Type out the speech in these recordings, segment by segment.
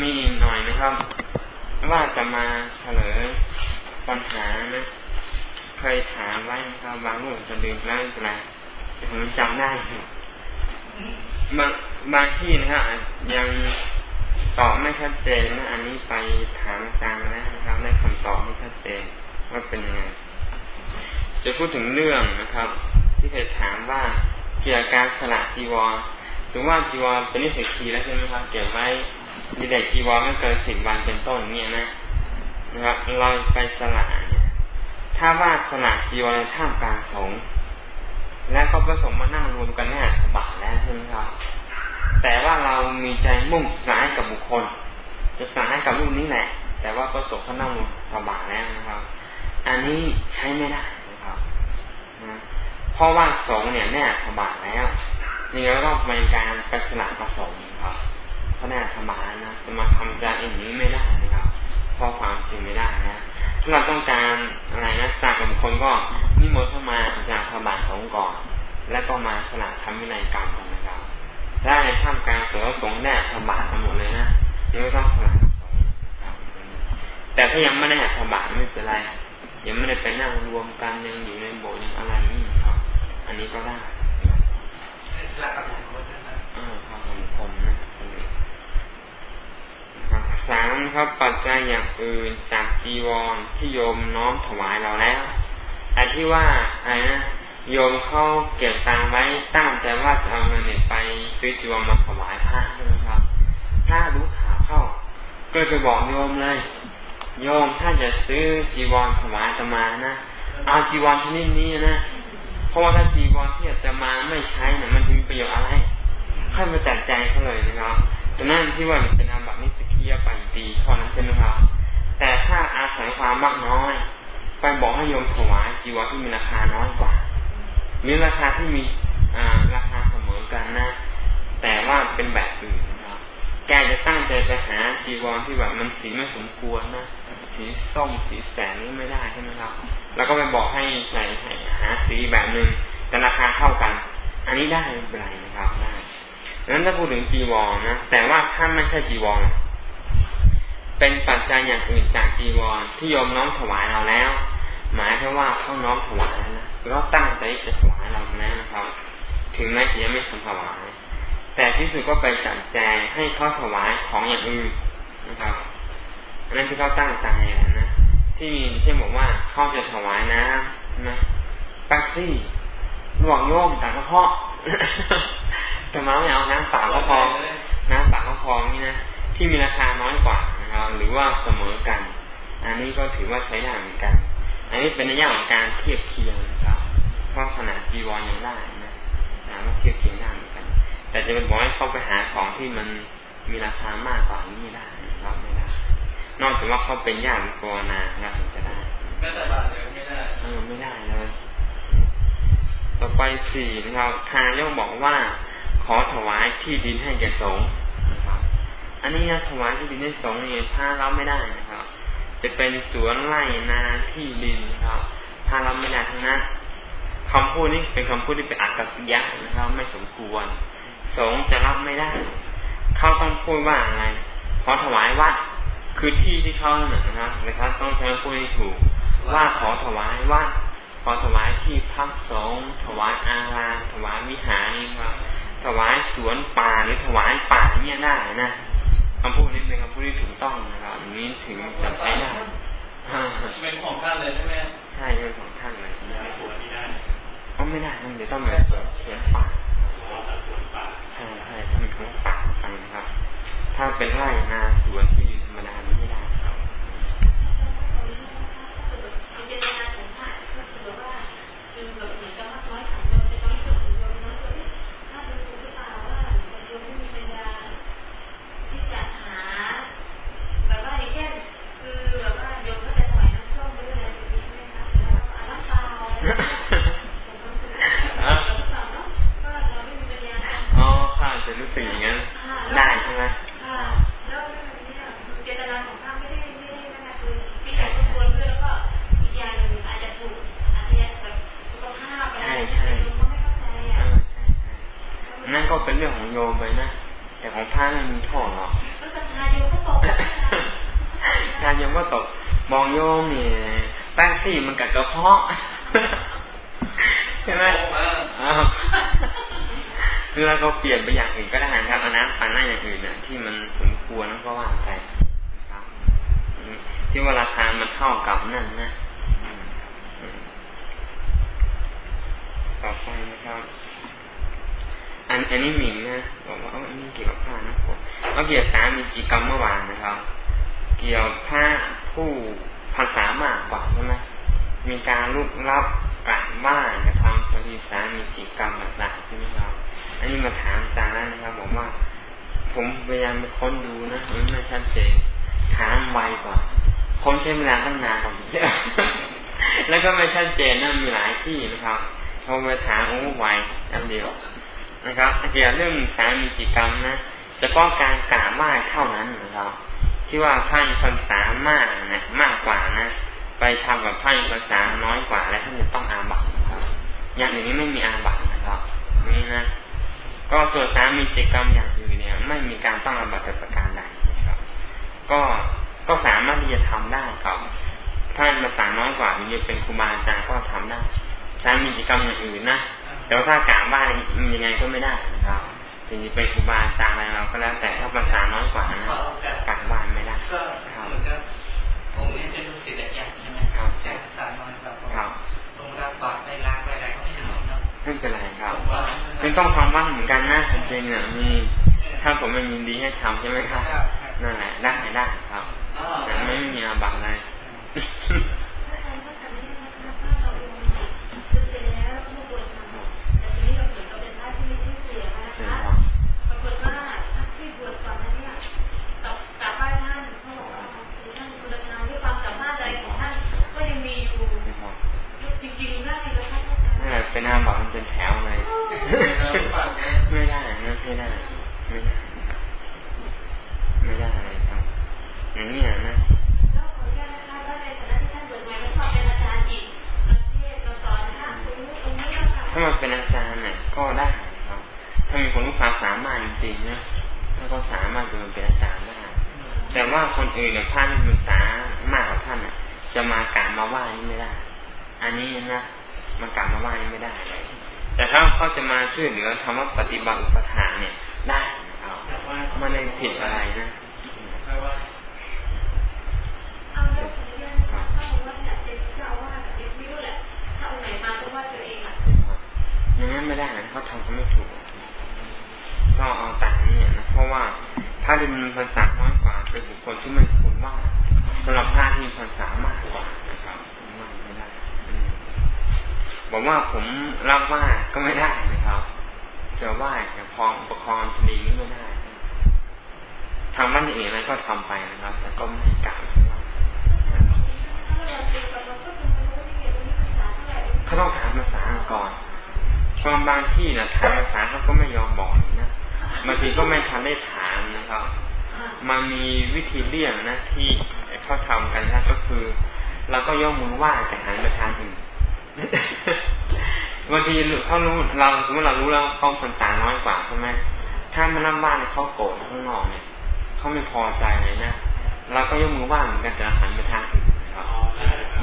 มีอีกหน่อยนะครับ ว่าจะมาเฉลยปัญหานะ เคยถามไว้นะครับบางรื่องจะลืมแล้วนไรแต่ผมจำได้บางบางที่นะครับยังตอบไม่ชัดเจนนะอันนี้ไปถามอาจารย์แล้วนะครับได้คำตอบไม่ชัดเจนว่าเป็นยังไงจะพูดถึงเรื่องนะครับ ที่เคยถามว่าเกี่ยวกับการสละจีวรถึงว่าจีวรเป็นนิสัยคีแล้วใช่ไหมครับเก็บไว้ ดีเด็กจีวรไม่เกินสิบวันเป็นต้นเนี่ยนะนะครับเราไปสละเนี่ยถ้าว่าสละจีวรในท่ามกลางสงฆ์และก็ผสมมานั่งรวมกันแน่บาทแล้วใช่ไหมครับแต่ว่าเรามีใจมุ่งสายกับบุคคล จะสายกับรูปนี้แหละ แต่ว่าประสบเขานั่งสบาแล้วนะครับ อันนี้ใช้ไม่ได้นะครับนะเพราะว่าสงเนี่ยแน่สบาแล้วนี่เราต้องเป็นการไปสละผสมครับ ราะแน่สบานะจะมาทำใจอย่างนี้ไม่ได้นะครับเพราะความจริงไม่ได้นะถ้าเราต้องการอะไรนะจากบบุคคลก็นิมนต์เข้ามาจากสบาสงก่อน แล้วก็มาสละทำวินัยกรรมนะครับถ้าในท่ามกลางสงฆ์สงแน่สบาทั้งหมดเลยนะนี่ก็ต้องสละแต่ถ้ายังไม่ได้หัดสบาไม่เป็นไรยังไม่ได้ไปนั่งรวมกันยังอยู่ในโบสถ์ยังอะไรนี่ครับ อันนี้ก็ได้หลักกับคนนะอ่าครับสังคมนะ สามครับปัจจัยอย่างอื่นจากจีวรที่โยมน้อมถวายเราแล้วไอ้ที่ว่าอะไรนะโยมเข้าเก็บตังไว้ตั้งใจว่าจะเอาเงินเนี่ยไปซื้อจีวรมาถวายพระใช่ไหมครับ ถ้ารู้ข่าวเข้า ก็ไปบอกโยมเลย โยมถ้าจะซื้อจีวรถวายจะมานะเอาจีวรชนิดนี้นะเพราะว่าถ้าจีวรที่จะมาไม่ใช้เนี่ยมันจะมีประโยชน์อะไรให้มาจัดใจเขาเลยนะครับดังนั้นที่ว่าเป็นอาบัตินิส กียไปดีเท่านั้นใช่ไหมครับ แต่ถ้าอาศัยความมากน้อยไปบอกให้โยมถวายจีวรที่มีราคาน้อยกว่าหรือราคาที่มีราคาเสมอกันนะ แต่ว่าเป็นแบบอื่นนะครับแกจะตั้งใจไปหาจีวรที่แบบมันสีไม่สมควรนะสีส้มสีแสงนี่ไม่ได้ใช่ไหมครับ แล้วก็ไปบอกให้ใส่หาสีแบบหนึ่งแต่ราคาเท่ากัน อันนี้ได้ไม่เป็นไรนะครับได้ดังนั้นถ้าพูดถึงจีวรนะแต่ว่าถ้าไม่ใช่จีวร เป็นปัจจัยอย่างอื่นจากจีวรที่โยมน้อมถวายเราแล้ว หมายถึงว่าเขาน้อมถวายแล้วนะก็ตั้งใจจะถวายเราแน่นะครับ ถึงแม้จะยังไม่ทำถวาย แต่ที่สุดก็ไปจัดแจงให้เขาถวายของอย่างอื่นนะครับอันนั้นที่เขาตั้งใจนะที่มีเช่นบอกว่าเขาจะถวายน้ำนะปักซี่หลวงโยมต่างกระเพาะแต่มาไม่เอาน้ำเปล่าก็พอน้ำเปล่าก็พอนี่นะที่มีราคาน้อยกว่า นะครับ หรือว่าเสมอกัน อันนี้ก็ถือว่าใช้ได้เหมือนกัน อันนี้เป็นในย่างของการเทียบเคียงเพราะขนาดจีวรยังได้นะนะว่าเทียบเคียงได้เหมือนกัน แต่จะเป็นบอกให้เขาไปหาของที่มันมีราคามากกว่านี้ไม่ได้รับไม่ได้นอกจากว่าเขาเป็นญาติภาวนาเราถึงจะได้แม้แต่บาทเดียวไม่ได้เออไม่ได้เลยต่อไปสี่นะครับทางย่อมบอกว่า ขอถวายที่ดินให้แก่สงฆ์นะครับ อันนี้นะถวายที่ดินให้สงฆ์เนี่ยพาเราไม่ได้นะครับ จะเป็นสวนไร่นาที่ดินนะครับพาเราไม่ได้ทั้งนั้นคำพูดนี้เป็นคำพูดที่เป็นอัตตกิยะนะครับไม่สมควร สงจะรับไม่ได้ เขาต้องพูดว่าอะไรขอถวายวัดคือที่ที่เขาเนี่ยนะครับนะครับ ต้องใช้พูดให้ถูก ว่าขอถวายวัดขอถวายที่พักสงถวายอารามถวายวิหารนี่ครับถวายสวนป่าหรือถวายป่าเนี่ยได้นะ คำพูดนี้เป็นคำพูดที่ถูกต้องนะครับอย่างนี้ถึงจะใช้ได้เป็นของท่านเลยใช่ไหมใช่เป็นของท่านเลยก็ไม่ได้เดี๋ยวต้องแบบสวนสวนป่าใช่ใช่ถ้าเป็นของป่าไปนะครับ ถ้าเป็นไร่นาสวนที่ดินธรรมดาไม่ได้ครับนั่น ก็เป็นเรื่องของโยมไปนะแต่ของพระไม่มีโทษหรอกก็ศรัทธาโยมก็ตก็ตกมองโยมเนี่ยแป้งซี่มันกัดกระเพาะใช่ไหมคือเราก็เปลี่ยนไปอย่างอื่นก็ได้นะครับเอาน้ำปาหน้าอย่างอื่นเนี่ยที่มันสมควรแล้วก็ว่าไปครับที่ว่าราคามันเท่ากับนั่นนะต่อไปนะครับ อันอันนี้มีนะบอกว่าอันนี้เกี่ยวกับผ้านะผมว่าเกี่ยวกับสามีจีกรรมเมื่อวานนะครับ เกี่ยวผ้าผู้ภาษามากกว่าใช่ไหมมีการลุกรับกราบไหว้กระทำสรีสามีจีกรรมต่างๆใช่ไหมครับ อันนี้มาถามอาจารย์นะครับบอกว่า ผมพยายามไปค้นดูนะมันไม่ชัดเจนถามไวกว่าค้นใช้เวลาตั้งนานกว่าเยอะแล้วก็ไม่ชัดเจนนะมีหลายที่นะครับโทรไปถามโอ้ไวอันเดียว นะครับเกี่ยวเรื่องสามีจิกรรมนะจะป้องการกราบไหว้เท่านั้นนะครับ ที่ว่าพระพรรษามากนะมากกว่านะไปทำกับพระพรรษาน้อยกว่า แล้วท่านจะต้องอาบัตนะครับ อย่างนี้ไม่มีอาบัตนะครับนี่นะ ก็ส่วนสามีจิกรรมอย่างอื่นเนี่ย ไม่มีการต้องอาบัตประการใดนะครับ ก็ก็สามารถที่จะทำได้ครับถ้าภาษาน้อยกว่านี่เป็นครูบาอาจารย์ก็ทำได้สามีจิกรรมอย่างอื่นนะ แต่ว่าถ้ากราบบ้านยังไงก็ไม่ได้นะครับถึงจะเป็นครูบาอาจารย์อะไรเราก็แล้วแต่ถ้าภาษาน้อยกว่านะกราบบ้านไม่ได้ก็เหมือนกับผมเรียนเป็นลูกศิษย์อาจารย์ใช่ไหมครับแต่ภาษาน้อยกว่าตรงรับบาตรไปล้างไปอะไรก็ไม่ทำเนาะไม่เป็นไรครับเป็นต้องทำบ้างเหมือนกันนะจริงๆเนี่ยมีถ้าผมไม่ยินดีให้ทำใช่ไหมครับนั่นแหละได้ได้ครับแต่ไม่มีอาบังเลยเป็นอาบัตมันเป็นแถวเลยไม่ได้นะไม่ได้ไม่ได้ไม่ได้เลยครับอย่างนี้นะถ้ามันเป็นอาจารย์เนี่ยก็ได้ครับ ถ้ามีคนรู้ความสามารถจริงๆ นะถ้าเขาสามารถจะมาเป็นอาจารย์ได้แต่ว่าคนอื่นเนี่ยพระที่มีสามากกว่าท่านน่ะ จะมากราบมาไหว้ไม่ได้ อันนี้นะมันกลับมาว่านี่ไม่ได้เลยแต่ถ้าเขาจะมาช่วยเหลือทำว่าปฏิบัติอุปทานเนี่ย ได้นะครับมันไม่ผิดอะไรนะอย่างนั้นไม่ได้นะเขาทำเขาไม่ถูก ก็เอาตามนี้นะ เพราะว่าถ้าที่มีภาษาน้อยกว่าเป็นบุคคลที่ไม่ควรว่าสำหรับพระที่มีภาษามากกว่านะครับไม่ได้บอกว่าผมรับว่าก็ไม่ได้นะครับ จะไหว้จะพองประคองชนีนี้ไม่ได้ทำมันอื่นอะไรก็ทำไปนะครับ แต่ก็ไม่กล่าวว่าเขาต้องถามภาษาก่อนบางบางที่นะถามภาษาเขาก็ไม่ยอมบอกนะ บางทีก็ไม่ทันได้ถามนะครับ มันมีวิธีเลี่ยงนะที่เขาทำกันนะก็คือ เราก็ย่อมือไหว้แต่หันไปทางอื่นบางทีเขารู้เราสมมติเรารู้แล้วเขาภาษาน้อยกว่าใช่ไหมถ้ามานั่งบ้านเขาโกรธข้างนอกเนี่ยเขาไม่พอใจเลยนะเราก็ยกมือว่างเหมือนกันแต่หันไปทางอื่นครับ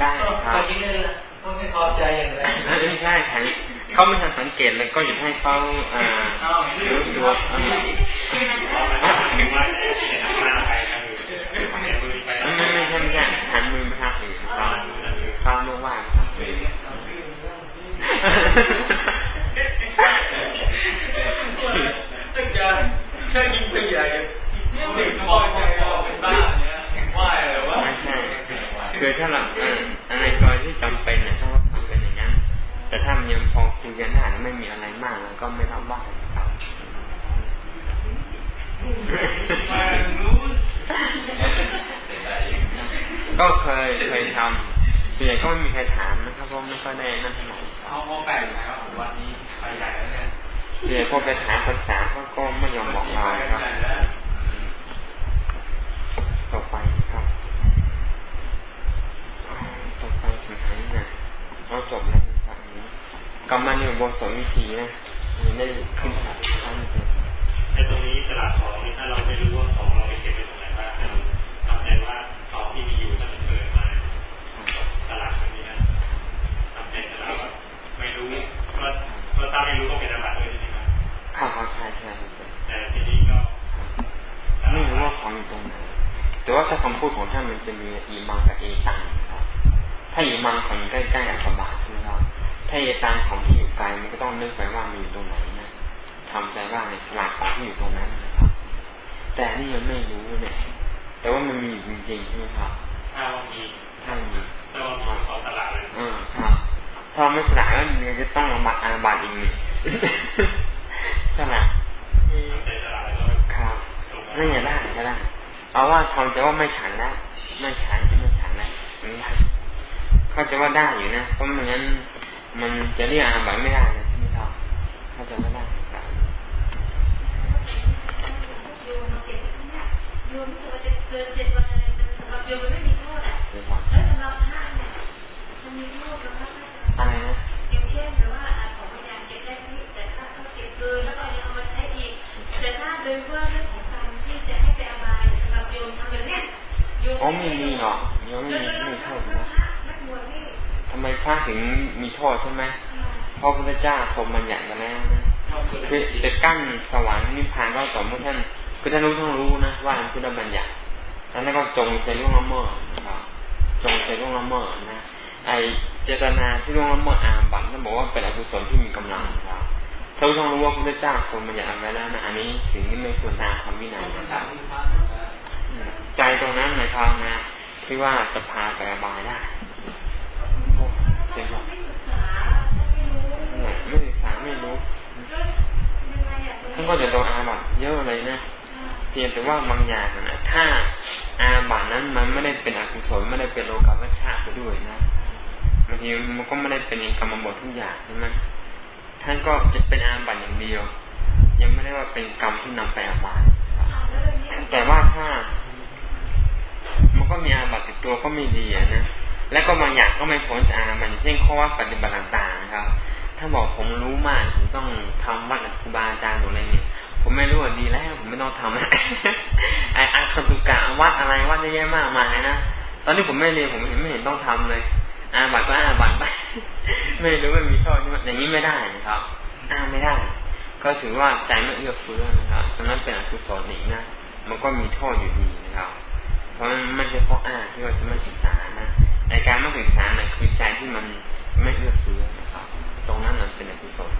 ได้ครับจริงเลยเขาไม่พอใจอย่างไรไม่ใช่ค่ะ เขาไม่ทันสังเกตเลยก็อยู่ให้เขาอ่าดูตัวไม่ไม่ใช่ไม่ใช่หันมือไปทางอื่นเขาเขาเรีกว่าครับตั้งใจแค่ยิงตัวใหญ่หนึ่งพอใจเราเป็นบ้าเนี่ยว่าอะไรวะคือถ้าเราอะไรกรณีที่จำเป็น ยังพอคุยกันได้ไม่มีอะไรมากแล้วก็ไม่ต้องบ้าครับก็เคยเคยทำส่วนใหญ่ก็ไม่มีใครถามนะครับเพราะไม่ค่อยได้นั่นเท่าไหร่เขาเขาแปลกนะครับวันนี้ไปใหญ่แล้วเนี่ยเดี๋ยวพอไปถามภาษาเขาก็ไม่ยอมบอกเราครับ กรรมนิยมบสวิธีนะนี่ได้ขึ้นท่านเป็นในตรงนี้ตลาดของถ้าเราไม่รู้ว่าของเราไปเก็บไปตรงไหนบ้างทำใจว่าของที่มีอยู่ตั้งแต่เกิดมาตลาดแบบนี้นะทำใจตลาดว่าไม่รู้ก็ก็ถ้งไม่รู้ก็เป็นตลาดเลยใช่ไหมครับครับใช่ใช่แต่ทีนี้ก็ไม่รู้ว่าของอยู่ตรงไหนแต่ว่าถ้าคำพูดของท่านมันจะมีอีมังกับเอตังครับถ้าอีมังของใกล้ๆอัศบาท ถ้าเอตังของที่อยู่ไกลมันก็ต้องนึกไปว่ามันอยู่ตรงไหนนะทำใจว่าในสลากของที่อยู่ตรงนั้นนะครับ แต่นี่ยังไม่รู้เนี่ยแต่ว่ามันมีจริงๆใช่ไหมครับถ้าว่ามีถ้ามีถ้าว่ามีขอตลาดเลยอ่าครับถ้าไม่สลากแล้วมันจะต้องบัตรอาบัตอีกนี่ใช่ไหมครับนี่อย่าได้ก็ได้เอาว่าทำจะว่าไม่ฉันแล้วไม่ฉันไม่ฉันแล้วไม่ได้เขาจะว่าได้อยู่นะเพราะไม่งั้น มันจะเรียกอาบัตไม่ได้เลยใช่ไหมครับเขาจะไม่ได้ครับโยมเก็บเนี่ยโยมรู้สึกว่าจะเกินเจ็ดวันอะไรสำหรับโยมมันไม่มีโทษอะแล้วสำหรับท่านเนี่ยมันมีโทษแล้วก็อะไรนะอย่างเช่นหรือว่าของพยานเก็บได้ที่แต่ถ้าเขาเก็บเกินแล้วก็ยังเอามาใช้อีก แต่ถ้าโดยว่าเรื่องของการที่จะให้ไปอบายสำหรับโยมทำแบบเนี้ยโยมไม่มีหรอกโยมไม่มีไม่มีโทษนะทำ ไมพระถึงมีโทษใช่ไหมเพราะพระเจ้าทรงบัญญัติกันแล้วนะคือจะกั้นสวรรค์นิพพานก็ต่อเมื่อท่านคือท่านรู้ต้องรู้นะว่าอันพุทธบัญญัติแล้วก็จงใจล่วงละเมิดนะครับจงใจล่วงละเมิดนะไอเจตนาที่ล่วงละเมิดอาบัติท่านบอกว่าเป็นอกุศลที่มีกำลังครับถ้าต้องรู้ว่าพระเจ้าทรงบัญญัติเอาไว้แล้วนะอันนี้สิ่งที่ไม่ควรตามคำวินัยนะครับใจตรงนั้นนะครับนะที่ว่าจะพาไปอบายได้ ไม่รู้ท่านก็จะโดนอาบัตเยอะเลยนะเพียงแต่ว่าบางอย่างนะถ้าอาบัตนั้นมันไม่ได้เป็นอกุศลไม่ได้เป็นโลกาวัชชาไปด้วยนะบางทีมันก็ไม่ได้เป็นกรรมบททุกอย่างใช่ไหมท่านก็จะเป็นอาบัตอย่างเดียว ยังไม่ได้ว่าเป็นกรรมที่นำไปอาบัตแต่ว่าถ้า มันก็มีอาบัตติดตัวก็ไม่ดีนะแล้วก็บางอย่างก็ไม่พ้นจากอาบัตเช่นข้อว่าปฏิบัติต่างๆนะครับ ถ้าบอกผมรู้มากผมต้องทำวัดกับครูบาอาจารย์หมดเลยเนี่ยผมไม่รู้ว่าดีแล้วผมไม่ต้องทำไอ้อัคตุกะวัดอะไรวัดเยอะแยะมากมายนะตอนนี้ผมไม่เรียนผมเห็นไม่เห็นต้องทำเลยอาบัตก็อาบัตไปไม่รู้ว่ามีโทษอย่างนี้ไม่ได้นะครับอ้าไม่ได้ ก็ถือว่าใจไม่เอื้อเฟื้อนะครับตอนนั้นเป็นอกุศลอีกนะมันก็มีโทษอยู่ดีนะครับ เพราะมันไม่ใช่เพราะอ้าที่ว่าจะไม่ศึกษานะในการไม่ศึกษานะคือใจที่มันไม่เอื้อเฟื้อ รับตรงนั้นมันเป็นอกุศล